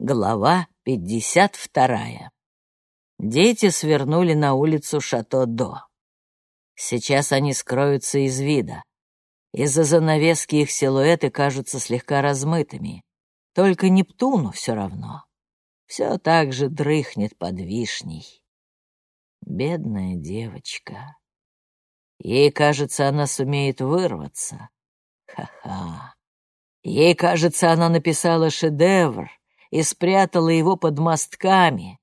Глава 52. Дети свернули на улицу Шато-До. Сейчас они скроются из вида. Из-за занавески их силуэты кажутся слегка размытыми. Только Нептуну все равно. Все так же дрыхнет под вишней. Бедная девочка. Ей кажется, она сумеет вырваться. Ха-ха. Ей кажется, она написала шедевр — и спрятала его под мостками.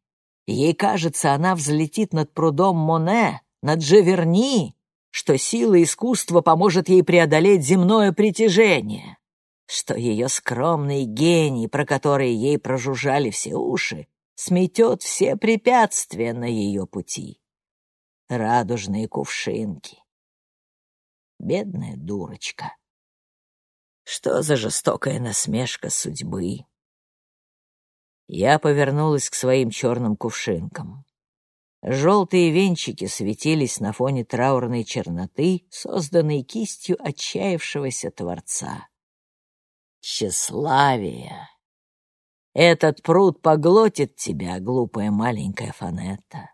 Ей кажется, она взлетит над прудом Моне, над Джеверни, что сила искусства поможет ей преодолеть земное притяжение, что ее скромный гений, про который ей прожужжали все уши, сметет все препятствия на ее пути. Радужные кувшинки. Бедная дурочка. Что за жестокая насмешка судьбы? Я повернулась к своим черным кувшинкам. Желтые венчики светились на фоне траурной черноты, созданной кистью отчаявшегося Творца. Тщеславие! Этот пруд поглотит тебя, глупая маленькая Фанетта.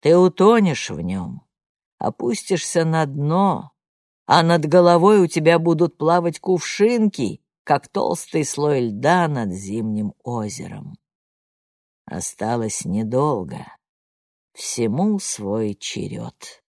Ты утонешь в нем, опустишься на дно, а над головой у тебя будут плавать кувшинки, как толстый слой льда над зимним озером. Осталось недолго. Всему свой черед.